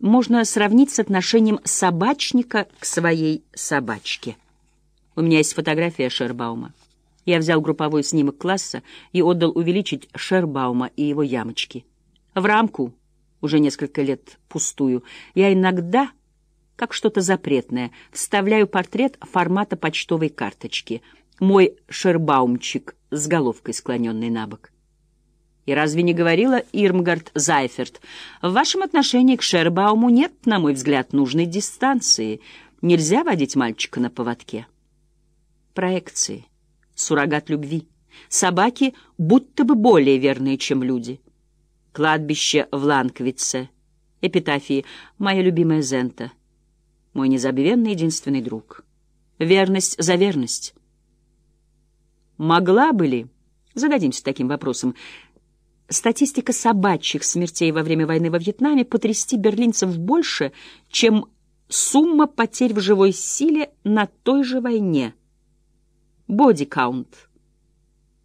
можно сравнить с отношением собачника к своей собачке. У меня есть фотография Шербаума. Я взял групповой снимок класса и отдал увеличить Шербаума и его ямочки. В рамку, уже несколько лет пустую, я иногда, как что-то запретное, вставляю портрет формата почтовой карточки. Мой Шербаумчик с головкой склоненной на бок. И разве не говорила Ирмгард Зайферт, в вашем отношении к Шербауму нет, на мой взгляд, нужной дистанции. Нельзя водить мальчика на поводке. Проекции. Суррогат любви. Собаки будто бы более верные, чем люди. Кладбище в Ланквице. Эпитафии. Моя любимая Зента. Мой незабвенный единственный друг. Верность за верность. Могла бы ли, зададимся таким вопросом, статистика собачьих смертей во время войны во Вьетнаме потрясти берлинцев больше, чем сумма потерь в живой силе на той же войне. Body count.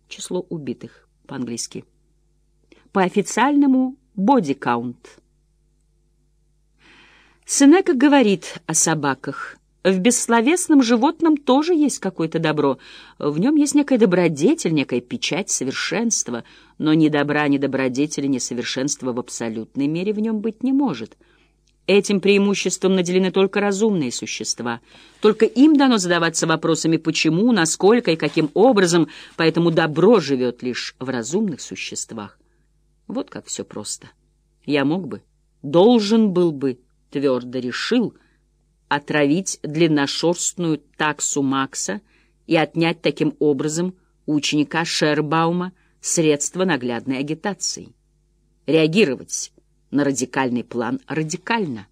Число убитых по-английски. По официальному body count. Сенека говорит о собаках – в бессловесном животном тоже есть какое-то добро. В нем есть некая добродетель, некая печать совершенства, но ни добра, ни добродетели, ни совершенства в абсолютной мере в нем быть не может. Этим преимуществом наделены только разумные существа. Только им дано задаваться вопросами почему, насколько и каким образом, поэтому добро живет лишь в разумных существах. Вот как все просто. Я мог бы, должен был бы, твердо решил — отравить длинношерстную таксу Макса и отнять таким образом у ученика Шербаума средства наглядной агитации. Реагировать на радикальный план радикально.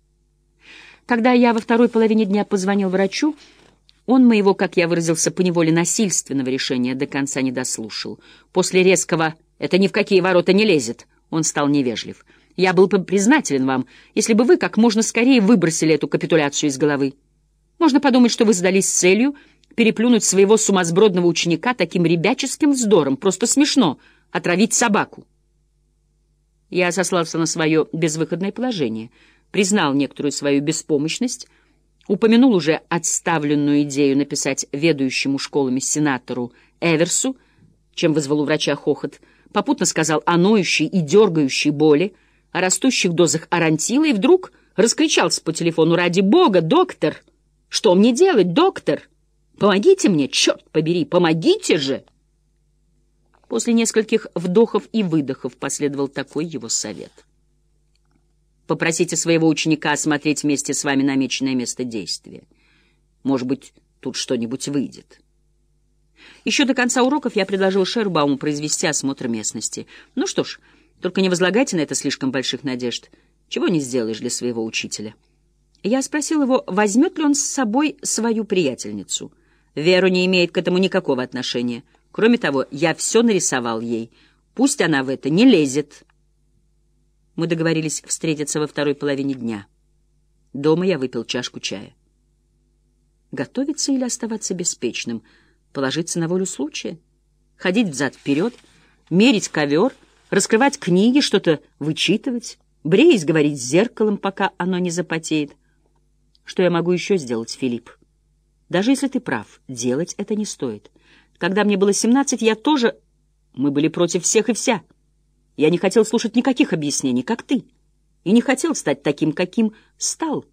Когда я во второй половине дня позвонил врачу, он моего, как я выразился, поневоле насильственного решения до конца не дослушал. После резкого «это ни в какие ворота не лезет» он стал невежлив — я был бы признателен вам, если бы вы как можно скорее выбросили эту капитуляцию из головы. Можно подумать, что вы задались целью переплюнуть своего сумасбродного ученика таким ребяческим вздором. Просто смешно отравить собаку. Я сослался на свое безвыходное положение, признал некоторую свою беспомощность, упомянул уже отставленную идею написать ведущему школами сенатору Эверсу, чем вызвал у врача хохот, попутно сказал о ноющей и дергающей боли, о растущих дозах арантила и вдруг раскричался по телефону «Ради бога, доктор! Что мне делать, доктор? Помогите мне, черт побери, помогите же!» После нескольких вдохов и выдохов последовал такой его совет. «Попросите своего ученика осмотреть вместе с вами намеченное место действия. Может быть, тут что-нибудь выйдет». Еще до конца уроков я предложил Шербауму произвести осмотр местности. Ну что ж, только не возлагайте на это слишком больших надежд. Чего не сделаешь для своего учителя. Я спросил его, возьмет ли он с собой свою приятельницу. Веру не имеет к этому никакого отношения. Кроме того, я все нарисовал ей. Пусть она в это не лезет. Мы договорились встретиться во второй половине дня. Дома я выпил чашку чая. Готовиться или оставаться беспечным? Положиться на волю случая? Ходить взад-вперед? Мерить ковер — раскрывать книги, что-то вычитывать, бреясь, говорить с зеркалом, пока оно не запотеет. Что я могу еще сделать, Филипп? Даже если ты прав, делать это не стоит. Когда мне было семнадцать, я тоже... Мы были против всех и вся. Я не хотел слушать никаких объяснений, как ты. И не хотел стать таким, каким стал.